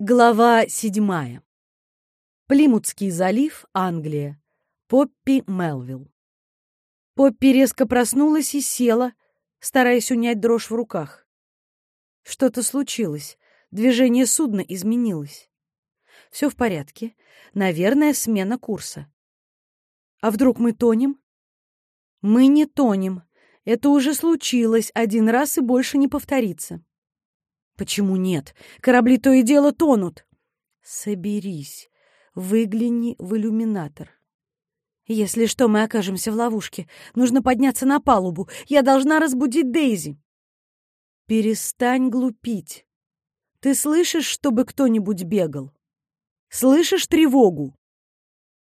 Глава седьмая. Плимутский залив, Англия. Поппи Мелвилл. Поппи резко проснулась и села, стараясь унять дрожь в руках. Что-то случилось. Движение судна изменилось. Все в порядке. Наверное, смена курса. А вдруг мы тонем? Мы не тонем. Это уже случилось один раз и больше не повторится. Почему нет? Корабли то и дело тонут. Соберись, выгляни в иллюминатор. Если что, мы окажемся в ловушке. Нужно подняться на палубу. Я должна разбудить Дейзи. Перестань глупить. Ты слышишь, чтобы кто-нибудь бегал? Слышишь тревогу?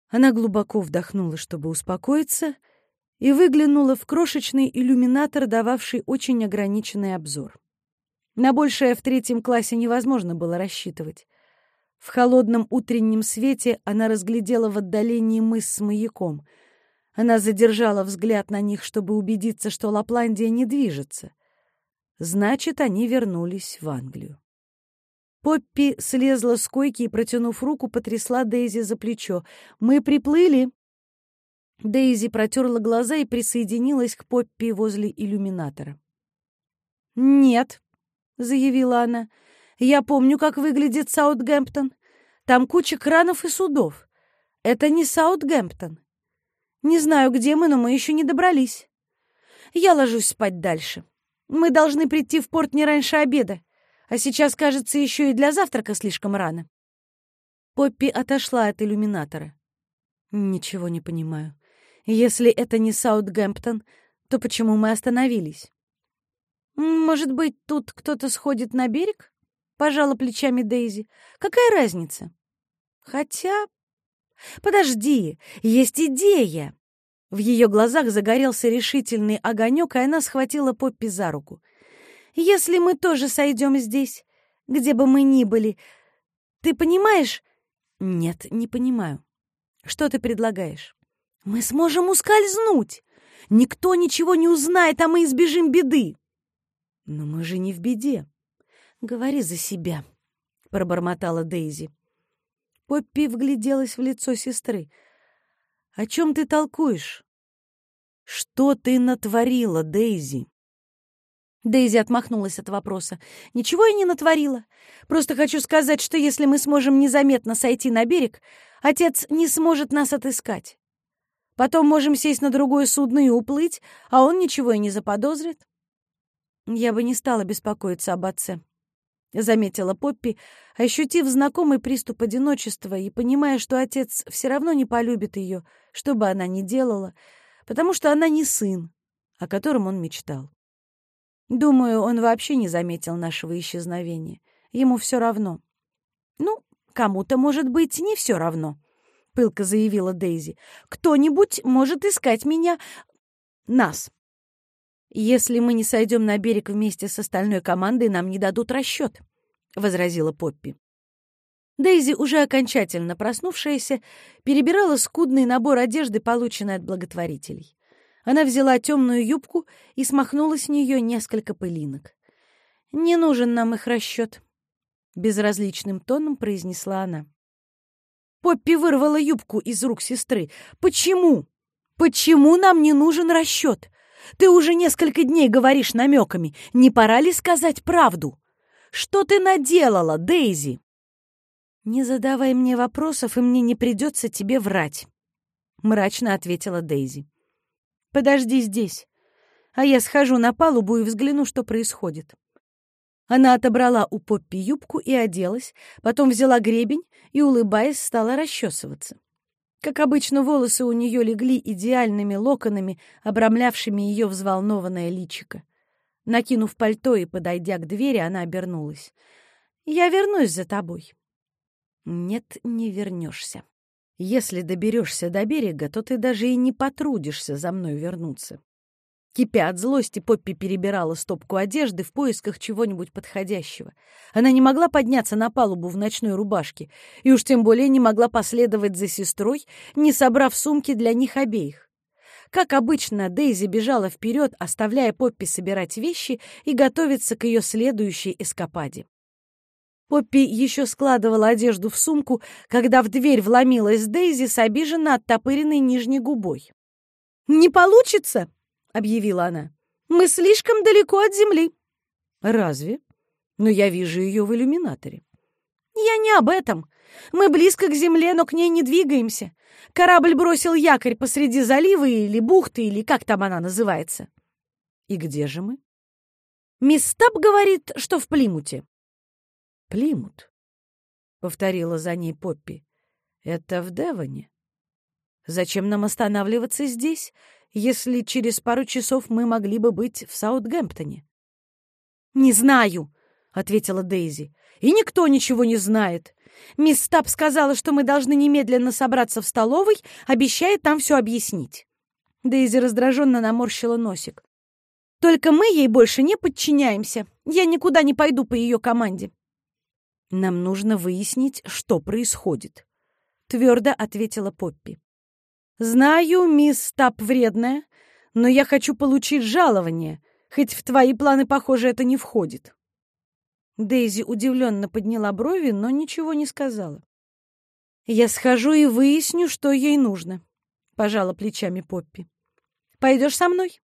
Она глубоко вдохнула, чтобы успокоиться, и выглянула в крошечный иллюминатор, дававший очень ограниченный обзор. На большее в третьем классе невозможно было рассчитывать. В холодном утреннем свете она разглядела в отдалении мыс с маяком. Она задержала взгляд на них, чтобы убедиться, что Лапландия не движется. Значит, они вернулись в Англию. Поппи слезла с койки и, протянув руку, потрясла Дейзи за плечо. «Мы приплыли!» Дейзи протерла глаза и присоединилась к Поппи возле иллюминатора. «Нет», — заявила она. «Я помню, как выглядит Саутгемптон. Там куча кранов и судов. Это не Саутгемптон. Не знаю, где мы, но мы еще не добрались. Я ложусь спать дальше. Мы должны прийти в порт не раньше обеда, а сейчас, кажется, еще и для завтрака слишком рано». Поппи отошла от иллюминатора. «Ничего не понимаю. Если это не Саутгемптон, то почему мы остановились?» «Может быть, тут кто-то сходит на берег?» — пожала плечами Дейзи. «Какая разница?» «Хотя...» «Подожди, есть идея!» В ее глазах загорелся решительный огонек, и она схватила Поппи за руку. «Если мы тоже сойдем здесь, где бы мы ни были, ты понимаешь?» «Нет, не понимаю. Что ты предлагаешь?» «Мы сможем ускользнуть! Никто ничего не узнает, а мы избежим беды!» «Но мы же не в беде. Говори за себя», — пробормотала Дейзи. Поппи вгляделась в лицо сестры. «О чем ты толкуешь?» «Что ты натворила, Дейзи?» Дейзи отмахнулась от вопроса. «Ничего я не натворила. Просто хочу сказать, что если мы сможем незаметно сойти на берег, отец не сможет нас отыскать. Потом можем сесть на другое судно и уплыть, а он ничего и не заподозрит. «Я бы не стала беспокоиться об отце», — заметила Поппи, ощутив знакомый приступ одиночества и понимая, что отец все равно не полюбит ее, что бы она ни делала, потому что она не сын, о котором он мечтал. Думаю, он вообще не заметил нашего исчезновения. Ему все равно. «Ну, кому-то, может быть, не все равно», — пылко заявила Дейзи. «Кто-нибудь может искать меня... нас». «Если мы не сойдем на берег вместе с остальной командой, нам не дадут расчет», — возразила Поппи. Дейзи, уже окончательно проснувшаяся, перебирала скудный набор одежды, полученный от благотворителей. Она взяла темную юбку и смахнула с нее несколько пылинок. «Не нужен нам их расчет», — безразличным тоном произнесла она. Поппи вырвала юбку из рук сестры. «Почему? Почему нам не нужен расчет? Ты уже несколько дней говоришь намеками. Не пора ли сказать правду? Что ты наделала, Дейзи?» «Не задавай мне вопросов, и мне не придется тебе врать», — мрачно ответила Дейзи. «Подожди здесь, а я схожу на палубу и взгляну, что происходит». Она отобрала у Поппи юбку и оделась, потом взяла гребень и, улыбаясь, стала расчесываться. Как обычно, волосы у нее легли идеальными локонами, обрамлявшими ее взволнованное личико. Накинув пальто и подойдя к двери, она обернулась. «Я вернусь за тобой». «Нет, не вернешься. Если доберешься до берега, то ты даже и не потрудишься за мной вернуться. Кипя от злости, Поппи перебирала стопку одежды в поисках чего-нибудь подходящего. Она не могла подняться на палубу в ночной рубашке, и уж тем более не могла последовать за сестрой, не собрав сумки для них обеих. Как обычно, Дейзи бежала вперед, оставляя Поппи собирать вещи и готовиться к ее следующей эскападе. Поппи еще складывала одежду в сумку, когда в дверь вломилась Дейзи с обиженно оттопыренной нижней губой. «Не получится!» — объявила она. «Мы слишком далеко от земли». «Разве? Но я вижу ее в иллюминаторе». «Я не об этом. Мы близко к земле, но к ней не двигаемся. Корабль бросил якорь посреди залива или бухты, или как там она называется». «И где же мы?» «Мисс говорит, что в Плимуте». «Плимут», — повторила за ней Поппи. «Это в Девоне. Зачем нам останавливаться здесь, если через пару часов мы могли бы быть в Саутгемптоне?» «Не знаю», — ответила Дейзи. «И никто ничего не знает. Мисс Стаб сказала, что мы должны немедленно собраться в столовой, обещает там все объяснить». Дейзи раздраженно наморщила носик. «Только мы ей больше не подчиняемся. Я никуда не пойду по ее команде. «Нам нужно выяснить, что происходит», — твердо ответила Поппи. «Знаю, мисс Стап вредная, но я хочу получить жалование, хоть в твои планы, похоже, это не входит». Дейзи удивленно подняла брови, но ничего не сказала. «Я схожу и выясню, что ей нужно», — пожала плечами Поппи. «Пойдешь со мной?»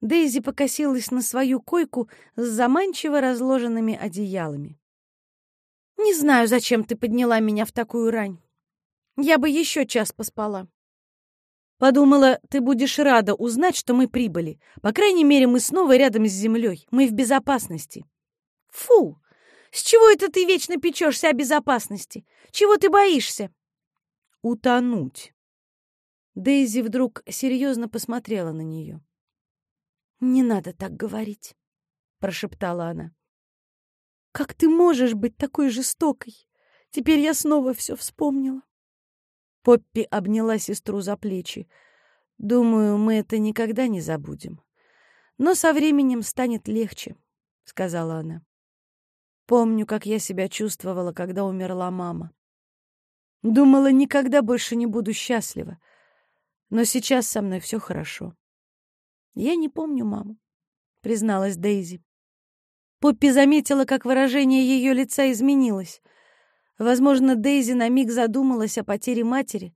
Дейзи покосилась на свою койку с заманчиво разложенными одеялами. Не знаю, зачем ты подняла меня в такую рань. Я бы еще час поспала. Подумала, ты будешь рада узнать, что мы прибыли. По крайней мере, мы снова рядом с землей. Мы в безопасности. Фу! С чего это ты вечно печешься о безопасности? Чего ты боишься? Утонуть. Дейзи вдруг серьезно посмотрела на нее. «Не надо так говорить», — прошептала она. Как ты можешь быть такой жестокой? Теперь я снова все вспомнила. Поппи обняла сестру за плечи. Думаю, мы это никогда не забудем. Но со временем станет легче, — сказала она. Помню, как я себя чувствовала, когда умерла мама. Думала, никогда больше не буду счастлива. Но сейчас со мной все хорошо. Я не помню маму, — призналась Дейзи. Поппи заметила, как выражение ее лица изменилось. Возможно, Дейзи на миг задумалась о потере матери,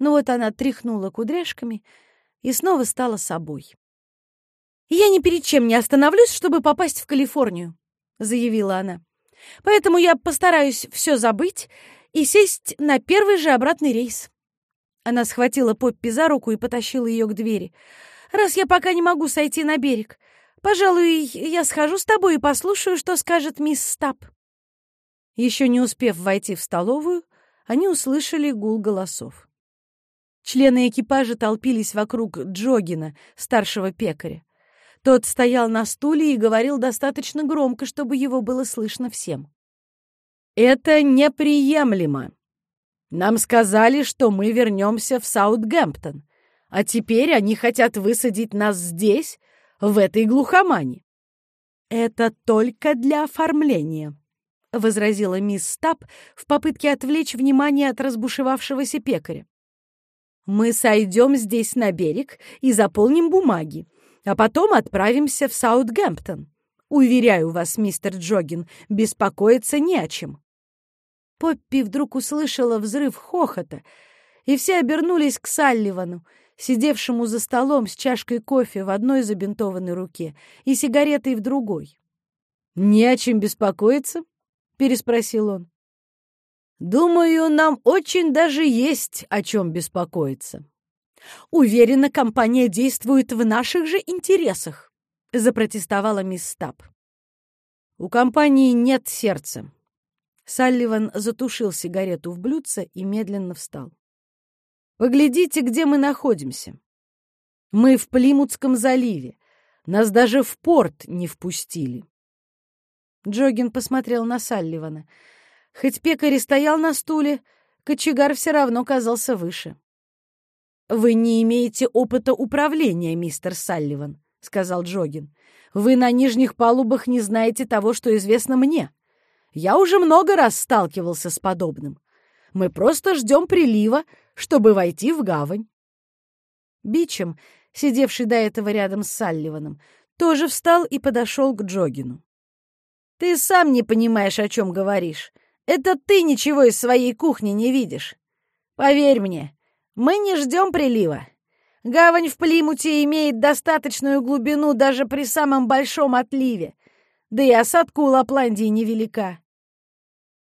но вот она тряхнула кудряшками и снова стала собой. «Я ни перед чем не остановлюсь, чтобы попасть в Калифорнию», — заявила она. «Поэтому я постараюсь все забыть и сесть на первый же обратный рейс». Она схватила Поппи за руку и потащила ее к двери. «Раз я пока не могу сойти на берег, Пожалуй, я схожу с тобой и послушаю, что скажет мисс Стаб». Еще не успев войти в столовую, они услышали гул голосов. Члены экипажа толпились вокруг Джогина, старшего пекаря. Тот стоял на стуле и говорил достаточно громко, чтобы его было слышно всем. «Это неприемлемо. Нам сказали, что мы вернемся в Саутгемптон, а теперь они хотят высадить нас здесь, в этой глухомане. «Это только для оформления», — возразила мисс Стаб в попытке отвлечь внимание от разбушевавшегося пекаря. «Мы сойдем здесь на берег и заполним бумаги, а потом отправимся в Саутгемптон. Уверяю вас, мистер Джогин, беспокоиться не о чем». Поппи вдруг услышала взрыв хохота, и все обернулись к Салливану, сидевшему за столом с чашкой кофе в одной забинтованной руке и сигаретой в другой. «Не о чем беспокоиться?» — переспросил он. «Думаю, нам очень даже есть о чем беспокоиться». «Уверена, компания действует в наших же интересах», — запротестовала мисс Стаб. «У компании нет сердца». Салливан затушил сигарету в блюдце и медленно встал. Поглядите, где мы находимся. Мы в Плимутском заливе. Нас даже в порт не впустили. Джогин посмотрел на Салливана. Хоть пекарь стоял на стуле, кочегар все равно казался выше. «Вы не имеете опыта управления, мистер Салливан», — сказал Джогин. «Вы на нижних палубах не знаете того, что известно мне. Я уже много раз сталкивался с подобным. Мы просто ждем прилива, чтобы войти в гавань. Бичем, сидевший до этого рядом с Салливаном, тоже встал и подошел к Джогину. Ты сам не понимаешь, о чем говоришь. Это ты ничего из своей кухни не видишь. Поверь мне, мы не ждем прилива. Гавань в Плимуте имеет достаточную глубину даже при самом большом отливе, да и осадка у Лапландии невелика.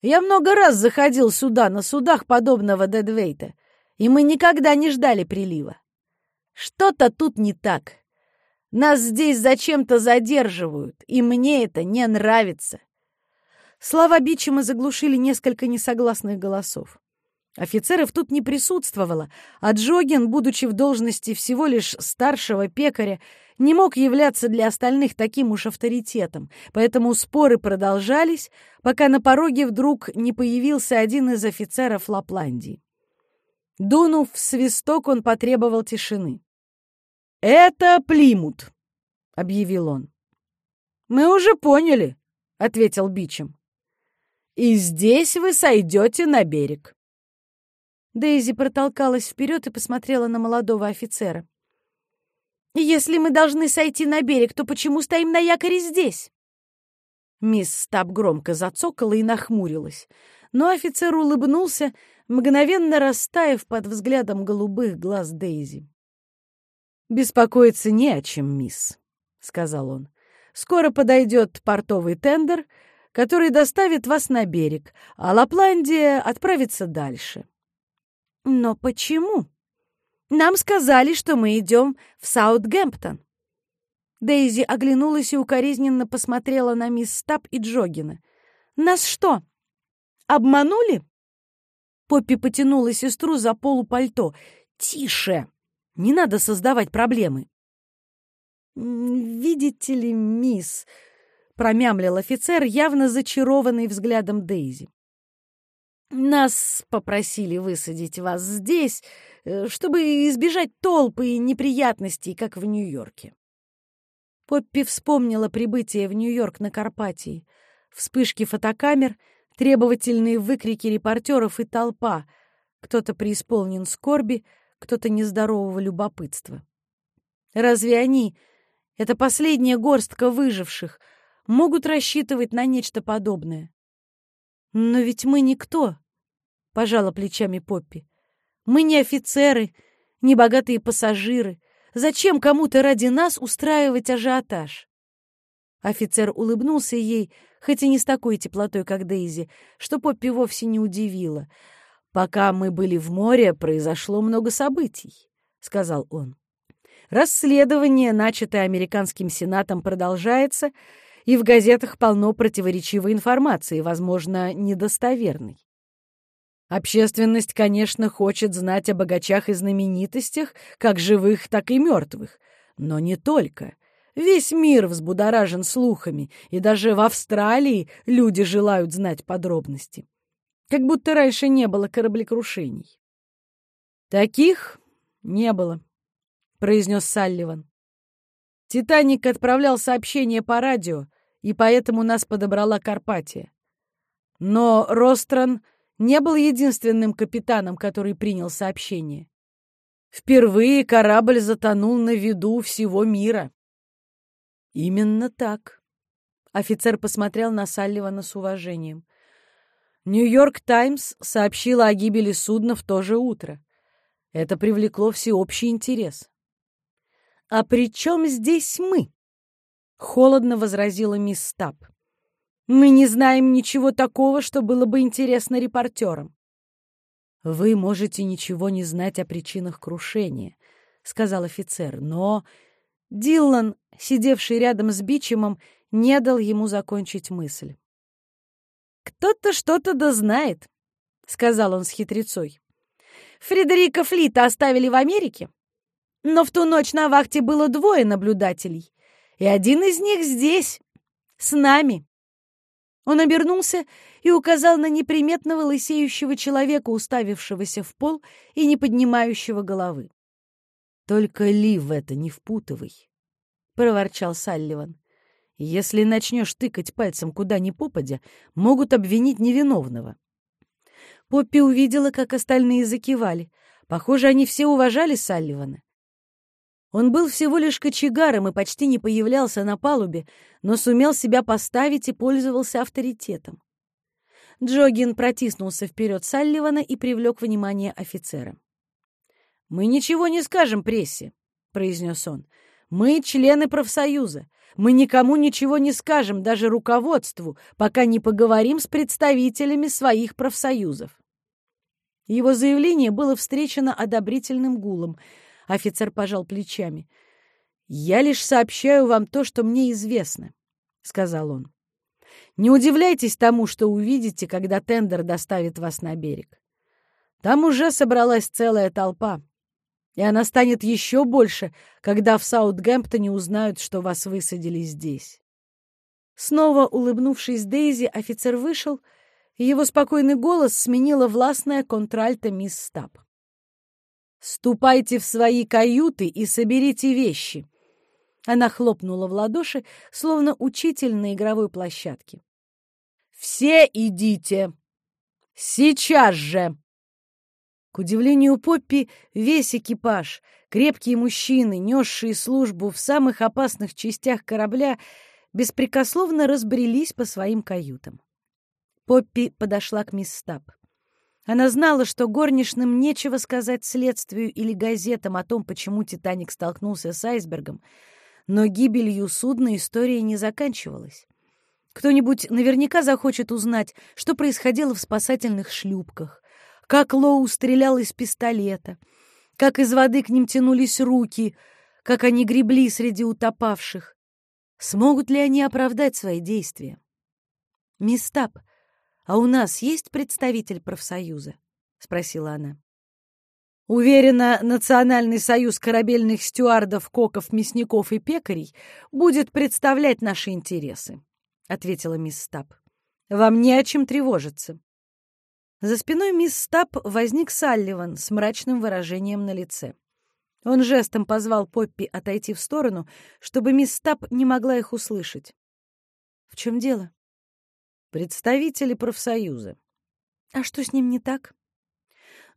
Я много раз заходил сюда на судах подобного Дедвейта, и мы никогда не ждали прилива. Что-то тут не так. Нас здесь зачем-то задерживают, и мне это не нравится. Слова Бичема заглушили несколько несогласных голосов. Офицеров тут не присутствовало, а Джогин, будучи в должности всего лишь старшего пекаря, не мог являться для остальных таким уж авторитетом, поэтому споры продолжались, пока на пороге вдруг не появился один из офицеров Лапландии. Дунув в свисток, он потребовал тишины. «Это Плимут», — объявил он. «Мы уже поняли», — ответил Бичем. «И здесь вы сойдете на берег». Дейзи протолкалась вперед и посмотрела на молодого офицера. «Если мы должны сойти на берег, то почему стоим на якоре здесь?» Мисс Стаб громко зацокала и нахмурилась, но офицер улыбнулся, мгновенно растаяв под взглядом голубых глаз Дейзи. «Беспокоиться не о чем, мисс», — сказал он. «Скоро подойдет портовый тендер, который доставит вас на берег, а Лапландия отправится дальше». «Но почему? Нам сказали, что мы идем в Саутгемптон». Дейзи оглянулась и укоризненно посмотрела на мисс Стаб и Джогина. «Нас что, обманули?» Поппи потянула сестру за полупальто. «Тише!» Не надо создавать проблемы. «Видите ли, мисс», — промямлил офицер, явно зачарованный взглядом Дейзи. «Нас попросили высадить вас здесь, э, чтобы избежать толпы и неприятностей, как в Нью-Йорке». Поппи вспомнила прибытие в Нью-Йорк на Карпатии, вспышки фотокамер, требовательные выкрики репортеров и толпа. Кто-то преисполнен скорби, кто-то нездорового любопытства. Разве они, это последняя горстка выживших, могут рассчитывать на нечто подобное? Но ведь мы никто, — пожала плечами Поппи. Мы не офицеры, не богатые пассажиры. Зачем кому-то ради нас устраивать ажиотаж? Офицер улыбнулся ей, хоть и не с такой теплотой, как Дейзи, что Поппи вовсе не удивила — «Пока мы были в море, произошло много событий», — сказал он. «Расследование, начатое американским сенатом, продолжается, и в газетах полно противоречивой информации, возможно, недостоверной. Общественность, конечно, хочет знать о богачах и знаменитостях, как живых, так и мертвых, но не только». Весь мир взбудоражен слухами, и даже в Австралии люди желают знать подробности как будто раньше не было кораблекрушений. «Таких не было», — произнес Салливан. «Титаник отправлял сообщение по радио, и поэтому нас подобрала Карпатия. Но Рострон не был единственным капитаном, который принял сообщение. Впервые корабль затонул на виду всего мира». «Именно так», — офицер посмотрел на Салливана с уважением. Нью-Йорк Таймс сообщила о гибели судна в то же утро. Это привлекло всеобщий интерес. «А при чем здесь мы?» — холодно возразила мисс Стаб. «Мы не знаем ничего такого, что было бы интересно репортерам». «Вы можете ничего не знать о причинах крушения», — сказал офицер, но Диллан, сидевший рядом с Бичемом, не дал ему закончить мысль. «Кто-то что-то да знает», — сказал он с хитрецой. «Фредерика Флита оставили в Америке, но в ту ночь на вахте было двое наблюдателей, и один из них здесь, с нами». Он обернулся и указал на неприметного лысеющего человека, уставившегося в пол и не поднимающего головы. «Только Ли в это не впутывай», — проворчал Салливан. Если начнешь тыкать пальцем куда ни попадя, могут обвинить невиновного. Поппи увидела, как остальные закивали. Похоже, они все уважали Салливана. Он был всего лишь кочегаром и почти не появлялся на палубе, но сумел себя поставить и пользовался авторитетом. Джогин протиснулся вперед Салливана и привлек внимание офицера. «Мы ничего не скажем прессе», — произнес он. «Мы члены профсоюза. Мы никому ничего не скажем, даже руководству, пока не поговорим с представителями своих профсоюзов». Его заявление было встречено одобрительным гулом. Офицер пожал плечами. «Я лишь сообщаю вам то, что мне известно», — сказал он. Не удивляйтесь тому, что увидите, когда тендер доставит вас на берег. Там уже собралась целая толпа, и она станет еще больше, когда в Саутгемптоне узнают, что вас высадили здесь. Снова улыбнувшись Дейзи, офицер вышел, и его спокойный голос сменила властная контральта мисс Стаб. «Ступайте в свои каюты и соберите вещи», она хлопнула в ладоши, словно учитель на игровой площадке. «Все идите! Сейчас же!» К удивлению Поппи, весь экипаж, крепкие мужчины, несшие службу в самых опасных частях корабля, беспрекословно разбрелись по своим каютам. Поппи подошла к мисс Стаб. Она знала, что горничным нечего сказать следствию или газетам о том, почему «Титаник» столкнулся с айсбергом, но гибелью судна история не заканчивалась. Кто-нибудь наверняка захочет узнать, что происходило в спасательных шлюпках, как Лоу стрелял из пистолета, как из воды к ним тянулись руки, как они гребли среди утопавших. Смогут ли они оправдать свои действия? «Мисс а у нас есть представитель профсоюза?» — спросила она. Уверена, Национальный союз корабельных стюардов, коков, мясников и пекарей будет представлять наши интересы. — ответила мисс Стаб. «Вам не о чем тревожиться». За спиной мисс Стаб возник Салливан с мрачным выражением на лице. Он жестом позвал Поппи отойти в сторону, чтобы мисс Стаб не могла их услышать. «В чем дело?» «Представители профсоюза». «А что с ним не так?»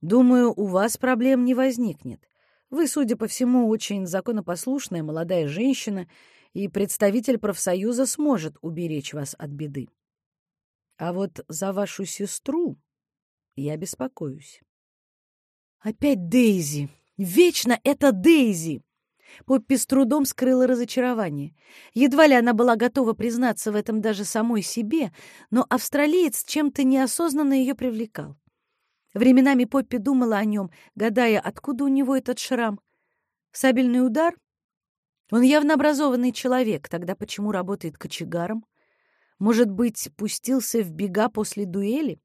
«Думаю, у вас проблем не возникнет. Вы, судя по всему, очень законопослушная молодая женщина и представитель профсоюза сможет уберечь вас от беды. А вот за вашу сестру я беспокоюсь. Опять Дейзи! Вечно это Дейзи! Поппи с трудом скрыла разочарование. Едва ли она была готова признаться в этом даже самой себе, но австралиец чем-то неосознанно ее привлекал. Временами Поппи думала о нем, гадая, откуда у него этот шрам. Сабельный удар он явно образованный человек, тогда почему работает кочегаром? Может быть, пустился в бега после дуэли?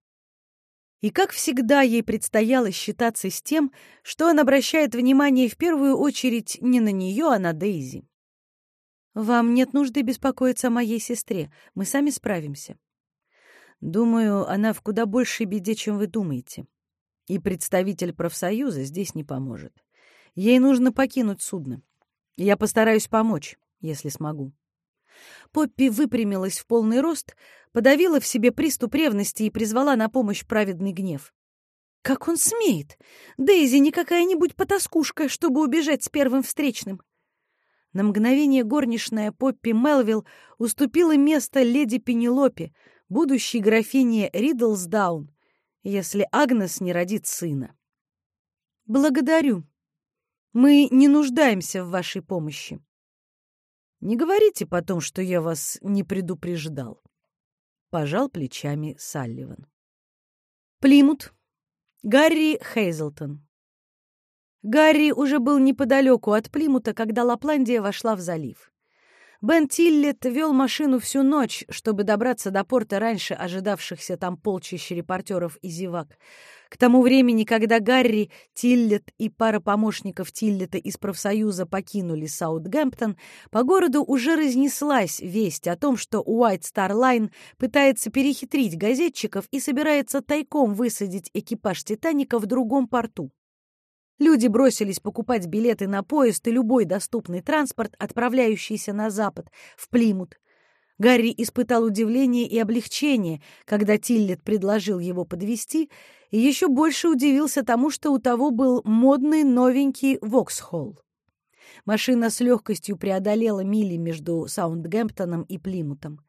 И, как всегда, ей предстояло считаться с тем, что он обращает внимание в первую очередь не на нее, а на Дейзи. «Вам нет нужды беспокоиться о моей сестре. Мы сами справимся». «Думаю, она в куда большей беде, чем вы думаете. И представитель профсоюза здесь не поможет. Ей нужно покинуть судно. Я постараюсь помочь, если смогу. Поппи выпрямилась в полный рост, подавила в себе приступ ревности и призвала на помощь праведный гнев. Как он смеет? Дейзи не какая-нибудь потаскушка, чтобы убежать с первым встречным. На мгновение горничная Поппи Мелвилл уступила место леди Пенелопе, будущей графине Ридлсдаун, если Агнес не родит сына. «Благодарю», мы не нуждаемся в вашей помощи. Не говорите потом, что я вас не предупреждал. Пожал плечами Салливан. Плимут. Гарри Хейзелтон. Гарри уже был неподалеку от Плимута, когда Лапландия вошла в залив. Бен Тиллет вел машину всю ночь, чтобы добраться до порта раньше ожидавшихся там полчища репортеров и зевак. К тому времени, когда Гарри, Тиллет и пара помощников Тиллета из профсоюза покинули Саутгемптон, по городу уже разнеслась весть о том, что Уайт Стар Лайн пытается перехитрить газетчиков и собирается тайком высадить экипаж «Титаника» в другом порту. Люди бросились покупать билеты на поезд и любой доступный транспорт, отправляющийся на запад, в Плимут. Гарри испытал удивление и облегчение, когда Тиллет предложил его подвести, и еще больше удивился тому, что у того был модный новенький Воксхолл. Машина с легкостью преодолела мили между Саундгемптоном и Плимутом.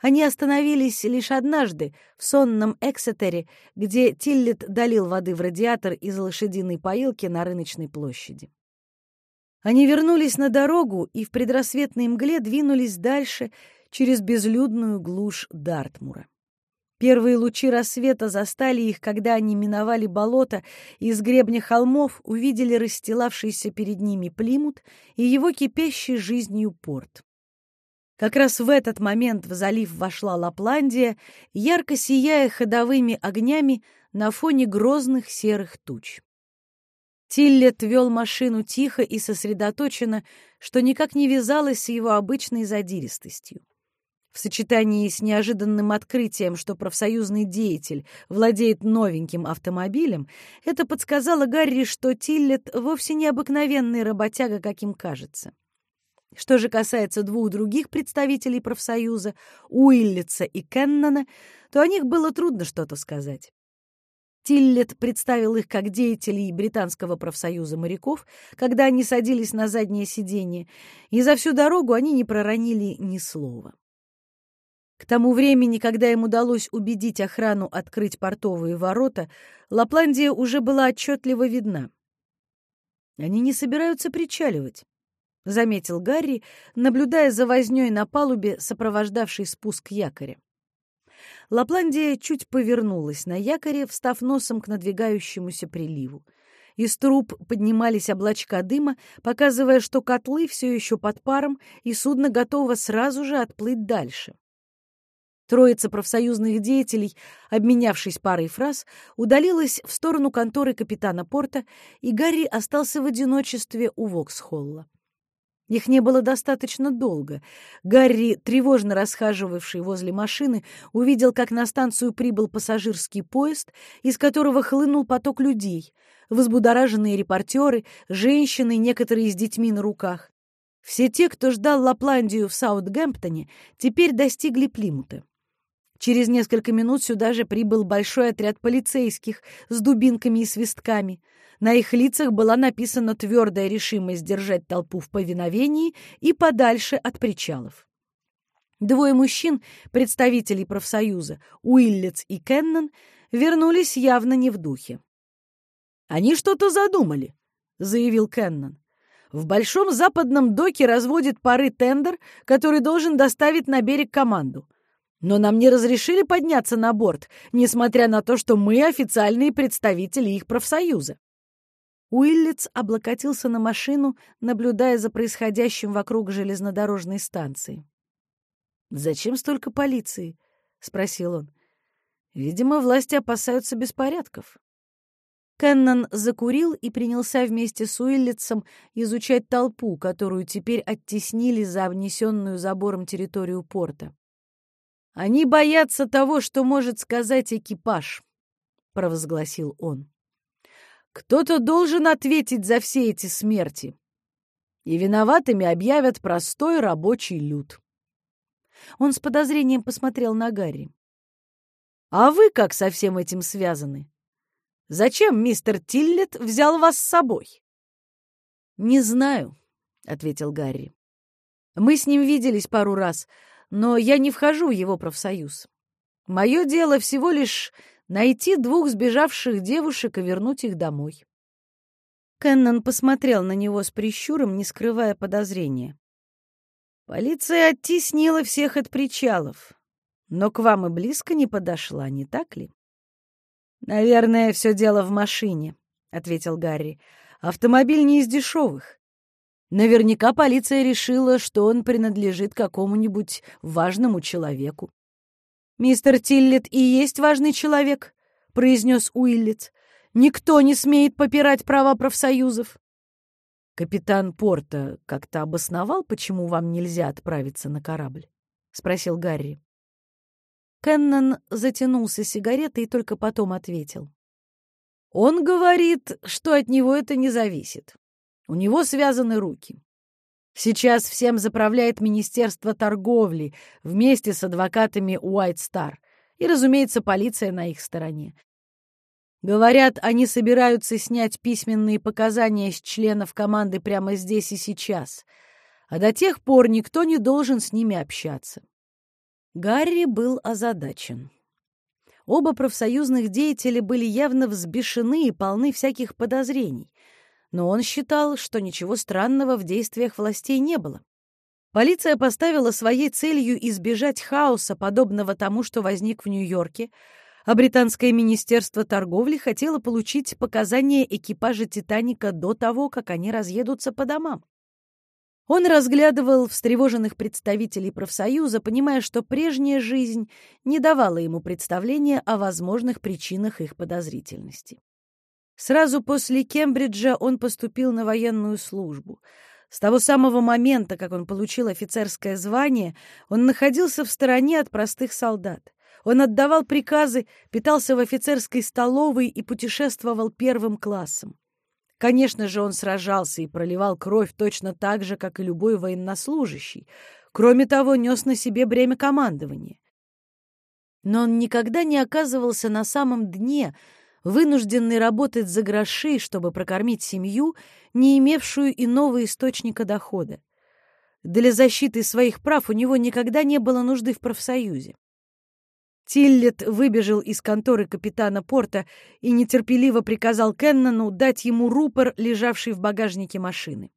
Они остановились лишь однажды в сонном Эксетере, где Тиллет долил воды в радиатор из лошадиной поилки на рыночной площади. Они вернулись на дорогу и в предрассветной мгле двинулись дальше через безлюдную глушь Дартмура. Первые лучи рассвета застали их, когда они миновали болото и с гребня холмов увидели расстилавшийся перед ними Плимут и его кипящий жизнью порт. Как раз в этот момент в залив вошла Лапландия, ярко сияя ходовыми огнями на фоне грозных серых туч. Тиллет вел машину тихо и сосредоточенно, что никак не вязалось с его обычной задиристостью. В сочетании с неожиданным открытием, что профсоюзный деятель владеет новеньким автомобилем, это подсказало Гарри, что Тиллет вовсе не обыкновенный работяга, каким кажется. Что же касается двух других представителей профсоюза, Уиллица и Кеннона, то о них было трудно что-то сказать. Тиллет представил их как деятелей британского профсоюза моряков, когда они садились на заднее сиденье, и за всю дорогу они не проронили ни слова. К тому времени, когда им удалось убедить охрану открыть портовые ворота, Лапландия уже была отчетливо видна. Они не собираются причаливать. — заметил Гарри, наблюдая за вознёй на палубе, сопровождавшей спуск якоря. Лапландия чуть повернулась на якоре, встав носом к надвигающемуся приливу. Из труб поднимались облачка дыма, показывая, что котлы все еще под паром, и судно готово сразу же отплыть дальше. Троица профсоюзных деятелей, обменявшись парой фраз, удалилась в сторону конторы капитана порта, и Гарри остался в одиночестве у Воксхолла. Их не было достаточно долго. Гарри, тревожно расхаживавший возле машины, увидел, как на станцию прибыл пассажирский поезд, из которого хлынул поток людей, возбудораженные репортеры, женщины, некоторые с детьми на руках. Все те, кто ждал Лапландию в Саутгемптоне, теперь достигли Плимута. Через несколько минут сюда же прибыл большой отряд полицейских с дубинками и свистками — на их лицах была написана твердая решимость держать толпу в повиновении и подальше от причалов. Двое мужчин, представителей профсоюза, Уиллец и Кеннон, вернулись явно не в духе. «Они что-то задумали», — заявил Кеннон. «В Большом Западном доке разводит пары тендер, который должен доставить на берег команду. Но нам не разрешили подняться на борт, несмотря на то, что мы официальные представители их профсоюза. Уиллиц облокотился на машину, наблюдая за происходящим вокруг железнодорожной станции. «Зачем столько полиции?» — спросил он. «Видимо, власти опасаются беспорядков». Кеннон закурил и принялся вместе с Уиллицем изучать толпу, которую теперь оттеснили за внесенную забором территорию порта. «Они боятся того, что может сказать экипаж», — провозгласил он. Кто-то должен ответить за все эти смерти. И виноватыми объявят простой рабочий люд. Он с подозрением посмотрел на Гарри. «А вы как со всем этим связаны? Зачем мистер Тиллет взял вас с собой?» «Не знаю», — ответил Гарри. «Мы с ним виделись пару раз, но я не вхожу в его профсоюз. Мое дело всего лишь найти двух сбежавших девушек и вернуть их домой. Кеннон посмотрел на него с прищуром, не скрывая подозрения. Полиция оттеснила всех от причалов, но к вам и близко не подошла, не так ли? Наверное, все дело в машине, ответил Гарри. Автомобиль не из дешевых. Наверняка полиция решила, что он принадлежит какому-нибудь важному человеку. «Мистер Тиллет и есть важный человек», — произнес Уиллиц. «Никто не смеет попирать права профсоюзов». «Капитан Порта как-то обосновал, почему вам нельзя отправиться на корабль?» — спросил Гарри. Кеннон затянулся сигаретой и только потом ответил. «Он говорит, что от него это не зависит. У него связаны руки. Сейчас всем заправляет Министерство торговли вместе с адвокатами White Star и, разумеется, полиция на их стороне. Говорят, они собираются снять письменные показания с членов команды прямо здесь и сейчас, а до тех пор никто не должен с ними общаться. Гарри был озадачен. Оба профсоюзных деятеля были явно взбешены и полны всяких подозрений, но он считал, что ничего странного в действиях властей не было. Полиция поставила своей целью избежать хаоса, подобного тому, что возник в Нью-Йорке, а британское министерство торговли хотело получить показания экипажа «Титаника» до того, как они разъедутся по домам. Он разглядывал встревоженных представителей профсоюза, понимая, что прежняя жизнь не давала ему представления о возможных причинах их подозрительности. Сразу после Кембриджа он поступил на военную службу. С того самого момента, как он получил офицерское звание, он находился в стороне от простых солдат. Он отдавал приказы, питался в офицерской столовой и путешествовал первым классом. Конечно же, он сражался и проливал кровь точно так же, как и любой военнослужащий. Кроме того, нес на себе бремя командования. Но он никогда не оказывался на самом дне, вынужденный работать за гроши, чтобы прокормить семью, не имевшую иного источника дохода. Для защиты своих прав у него никогда не было нужды в профсоюзе. Тиллет выбежал из конторы капитана Порта и нетерпеливо приказал Кеннону дать ему рупор, лежавший в багажнике машины.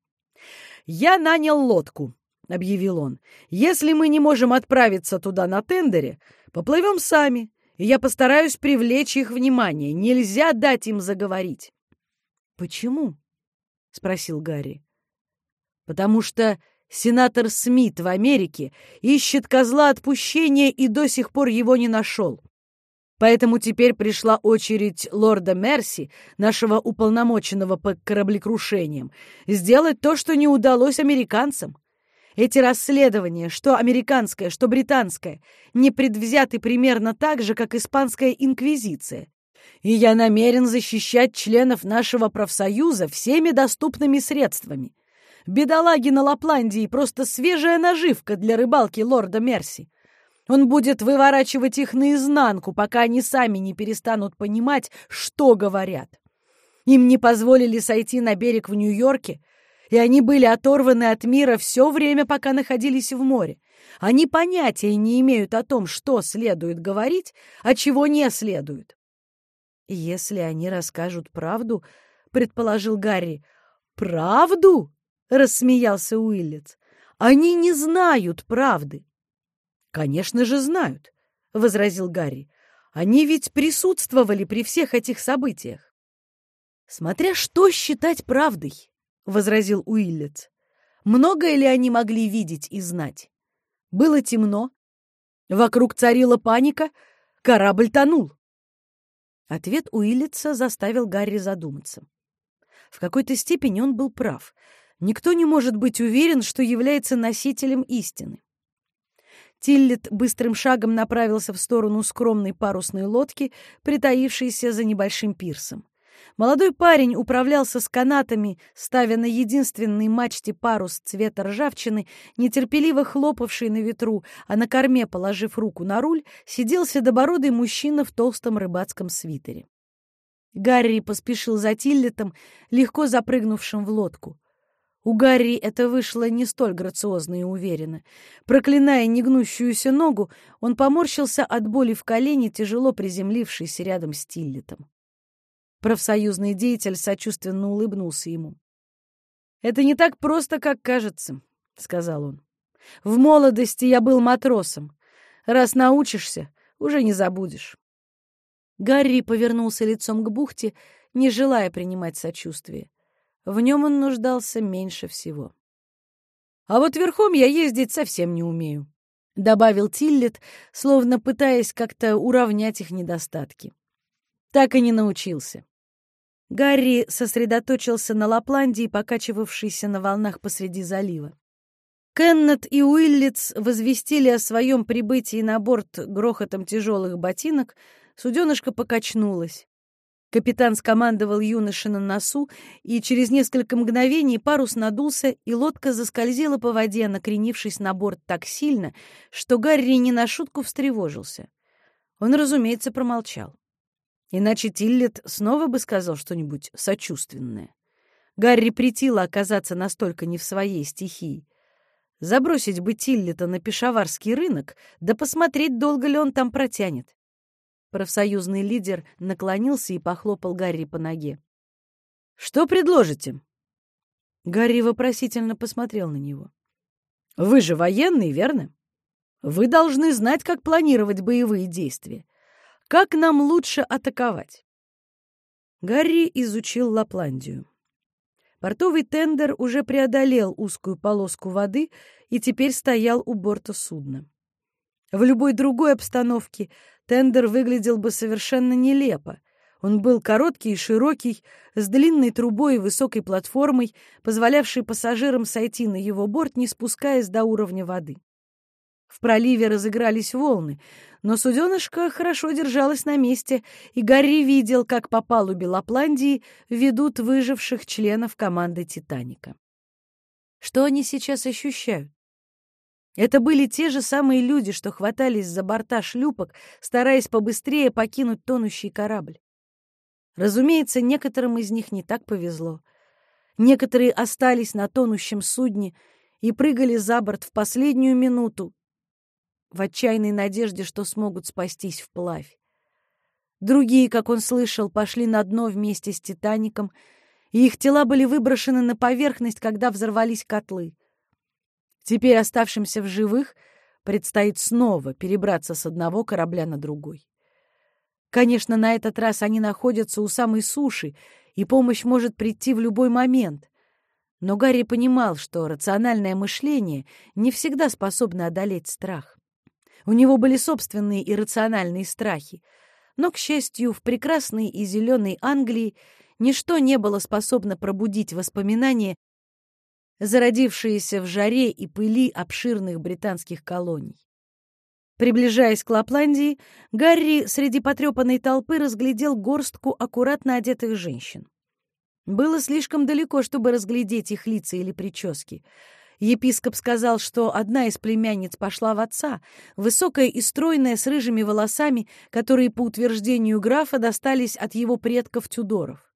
«Я нанял лодку», — объявил он. «Если мы не можем отправиться туда на тендере, поплывем сами, и я постараюсь привлечь их внимание. Нельзя дать им заговорить». «Почему?» — спросил Гарри. «Потому что Сенатор Смит в Америке ищет козла отпущения и до сих пор его не нашел. Поэтому теперь пришла очередь лорда Мерси, нашего уполномоченного по кораблекрушениям, сделать то, что не удалось американцам. Эти расследования, что американское, что британское, не предвзяты примерно так же, как испанская инквизиция. И я намерен защищать членов нашего профсоюза всеми доступными средствами. Бедолаги на Лапландии просто свежая наживка для рыбалки лорда Мерси. Он будет выворачивать их наизнанку, пока они сами не перестанут понимать, что говорят. Им не позволили сойти на берег в Нью-Йорке, и они были оторваны от мира все время, пока находились в море. Они понятия не имеют о том, что следует говорить, а чего не следует. «Если они расскажут правду», — предположил Гарри, — «правду?» — рассмеялся Уиллетс. «Они не знают правды». «Конечно же знают», — возразил Гарри. «Они ведь присутствовали при всех этих событиях». «Смотря что считать правдой», — возразил Уиллетс. «Многое ли они могли видеть и знать? Было темно. Вокруг царила паника. Корабль тонул». Ответ Уиллетса заставил Гарри задуматься. В какой-то степени он был прав — Никто не может быть уверен, что является носителем истины. Тиллет быстрым шагом направился в сторону скромной парусной лодки, притаившейся за небольшим пирсом. Молодой парень управлялся с канатами, ставя на единственной мачте парус цвета ржавчины, нетерпеливо хлопавший на ветру, а на корме, положив руку на руль, сидел седобородый мужчина в толстом рыбацком свитере. Гарри поспешил за Тиллетом, легко запрыгнувшим в лодку. У Гарри это вышло не столь грациозно и уверенно. Проклиная негнущуюся ногу, он поморщился от боли в колене, тяжело приземлившийся рядом с Тиллетом. Профсоюзный деятель сочувственно улыбнулся ему. «Это не так просто, как кажется», — сказал он. «В молодости я был матросом. Раз научишься, уже не забудешь». Гарри повернулся лицом к бухте, не желая принимать сочувствие. В нем он нуждался меньше всего. «А вот верхом я ездить совсем не умею», — добавил Тиллет, словно пытаясь как-то уравнять их недостатки. Так и не научился. Гарри сосредоточился на Лапландии, покачивавшейся на волнах посреди залива. Кеннет и Уиллиц возвестили о своем прибытии на борт грохотом тяжелых ботинок, суденышко покачнулось. Капитан скомандовал юноше на носу, и через несколько мгновений парус надулся, и лодка заскользила по воде, накренившись на борт так сильно, что Гарри не на шутку встревожился. Он, разумеется, промолчал. Иначе Тиллет снова бы сказал что-нибудь сочувственное. Гарри притило оказаться настолько не в своей стихии. Забросить бы Тиллета на пешаварский рынок, да посмотреть, долго ли он там протянет. Профсоюзный лидер наклонился и похлопал Гарри по ноге. «Что предложите?» Гарри вопросительно посмотрел на него. «Вы же военный, верно? Вы должны знать, как планировать боевые действия. Как нам лучше атаковать?» Гарри изучил Лапландию. Портовый тендер уже преодолел узкую полоску воды и теперь стоял у борта судна. В любой другой обстановке тендер выглядел бы совершенно нелепо. Он был короткий и широкий, с длинной трубой и высокой платформой, позволявшей пассажирам сойти на его борт, не спускаясь до уровня воды. В проливе разыгрались волны, но суденышко хорошо держалось на месте, и Гарри видел, как по палубе Лапландии ведут выживших членов команды «Титаника». Что они сейчас ощущают? Это были те же самые люди, что хватались за борта шлюпок, стараясь побыстрее покинуть тонущий корабль. Разумеется, некоторым из них не так повезло. Некоторые остались на тонущем судне и прыгали за борт в последнюю минуту, в отчаянной надежде, что смогут спастись вплавь. Другие, как он слышал, пошли на дно вместе с «Титаником», и их тела были выброшены на поверхность, когда взорвались котлы. Теперь оставшимся в живых предстоит снова перебраться с одного корабля на другой. Конечно, на этот раз они находятся у самой суши, и помощь может прийти в любой момент. Но Гарри понимал, что рациональное мышление не всегда способно одолеть страх. У него были собственные иррациональные страхи. Но, к счастью, в прекрасной и зеленой Англии ничто не было способно пробудить воспоминания, зародившиеся в жаре и пыли обширных британских колоний. Приближаясь к Лапландии, Гарри среди потрепанной толпы разглядел горстку аккуратно одетых женщин. Было слишком далеко, чтобы разглядеть их лица или прически. Епископ сказал, что одна из племянниц пошла в отца, высокая и стройная, с рыжими волосами, которые, по утверждению графа, достались от его предков Тюдоров.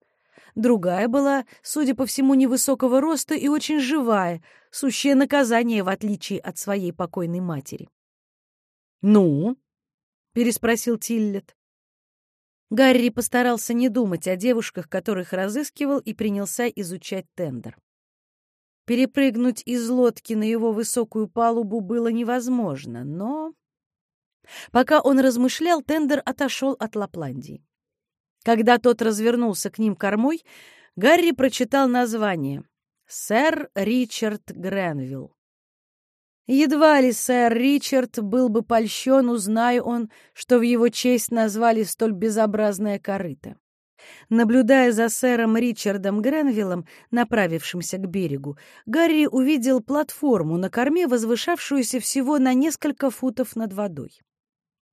Другая была, судя по всему, невысокого роста и очень живая, сущее наказание, в отличие от своей покойной матери. «Ну?» — переспросил Тиллет. Гарри постарался не думать о девушках, которых разыскивал, и принялся изучать тендер. Перепрыгнуть из лодки на его высокую палубу было невозможно, но... Пока он размышлял, тендер отошел от Лапландии. Когда тот развернулся к ним кормой, Гарри прочитал название «Сэр Ричард Гренвилл». Едва ли сэр Ричард был бы польщен, узная он, что в его честь назвали столь безобразное корыто. Наблюдая за сэром Ричардом Гренвиллом, направившимся к берегу, Гарри увидел платформу на корме, возвышавшуюся всего на несколько футов над водой.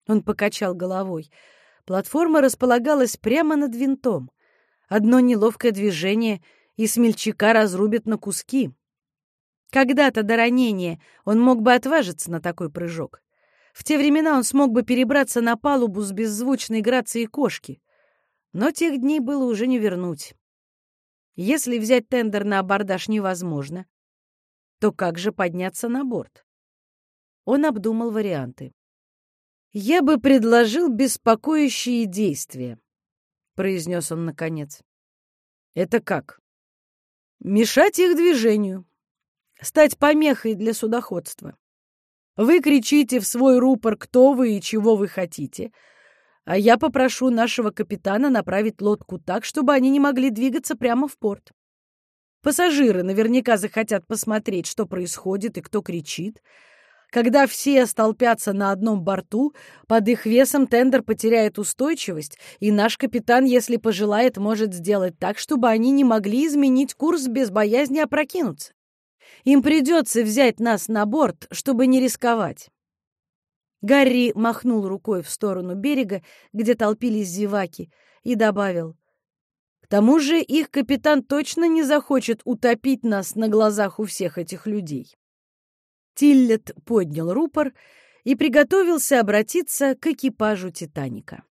Он покачал головой. Платформа располагалась прямо над винтом. Одно неловкое движение, и смельчака разрубит на куски. Когда-то до ранения он мог бы отважиться на такой прыжок. В те времена он смог бы перебраться на палубу с беззвучной грацией кошки — но тех дней было уже не вернуть. Если взять тендер на абордаж невозможно, то как же подняться на борт? Он обдумал варианты. «Я бы предложил беспокоящие действия», — произнес он наконец. «Это как?» «Мешать их движению, стать помехой для судоходства. Вы кричите в свой рупор, кто вы и чего вы хотите, а я попрошу нашего капитана направить лодку так, чтобы они не могли двигаться прямо в порт. Пассажиры наверняка захотят посмотреть, что происходит и кто кричит. Когда все столпятся на одном борту, под их весом тендер потеряет устойчивость, и наш капитан, если пожелает, может сделать так, чтобы они не могли изменить курс без боязни опрокинуться. Им придется взять нас на борт, чтобы не рисковать. Гарри махнул рукой в сторону берега, где толпились зеваки, и добавил. «К тому же их капитан точно не захочет утопить нас на глазах у всех этих людей». Тиллет поднял рупор и приготовился обратиться к экипажу «Титаника».